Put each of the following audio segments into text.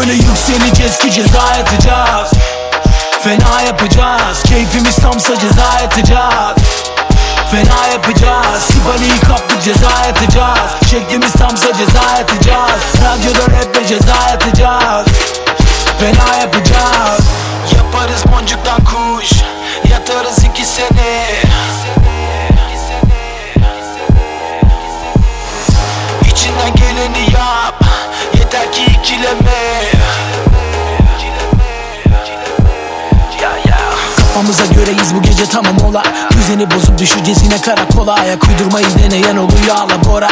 Öyle yükseleceğiz ki ceza yatacağız. Fena yapacağız. Keyfimiz tamsa ceza yatacağız. Fena yapacağız. Sibali'yi kaptık ceza yatacağız. Şeklimiz tamsa ceza yatacağız. Radyoda rap ve ceza yatacağız. Fena yapacağız. Yaparız boncuktan Göreyiz bu gece tamam ola. Düzeni bozup düşeceğiz yine karakola. Ayak uydurmayı deneyen oluyor ala bora.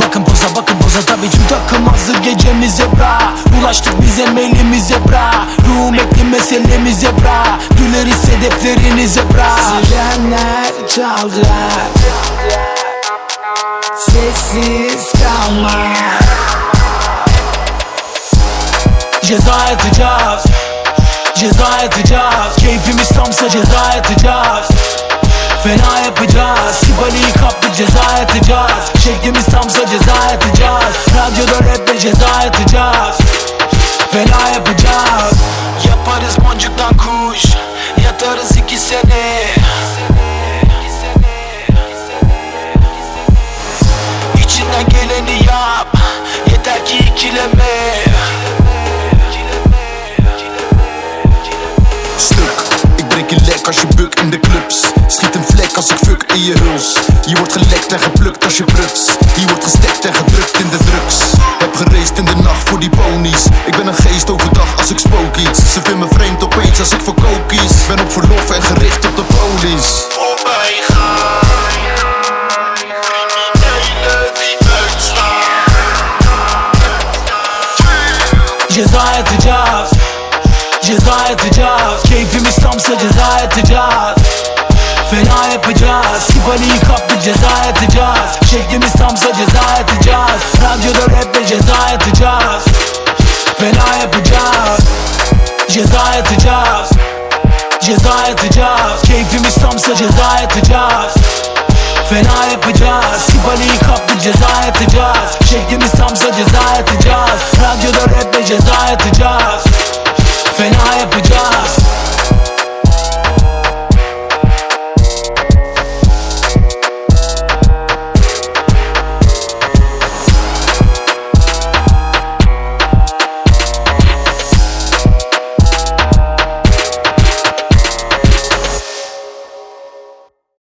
Bakın poza bakın poza. Tabi tüm takım hazır gecemize bra Ulaştık biz emelimize bra Ruhum ekli meselemize bra Güleriz hedeflerinize bra Sirenler çalacak Sessiz kalma Ceza yatacağız Ceza yatacağız Keyfimiz tamsa ceza yatacağız Fena yapacağız. Sibali'yi kaptık ceza yatacağız Şeklimiz tamsa ceza yatacağız Radyoda rap ve ceza yatacağız Fena yapacağız. Yaparız boncuktan kuş. Yatarız iki sene. İçinden geleni yap. Yeter ki ikileme je Je wordt gelekt en geplukt als je pruts. Je wordt gestekt en gedrukt in de drugs. Heb gereisd in de nacht voor die ponies. Ik ben een geest overdag als ik spook iets. Ze vinden me vreemd opeens als ik voor kook Ben op verlof en gericht op de police. Voorbij gaan. Criminelen die uitslaan. Ceza yatacağız Ceza Fena yapacağız. Sibali'yi kaptık ceza yatacağız Şeklimiz tamsa ceza yatacağız Radyoda rap ve ceza yatacağız Fena yapacağız. Ceza yatacağız Ceza yatacağız Keyfimiz tamsa ceza yatacağız Fena yapacağız. Sibali'yi kaptık ceza yatacağız Şeklimiz tamsa ceza yatacağız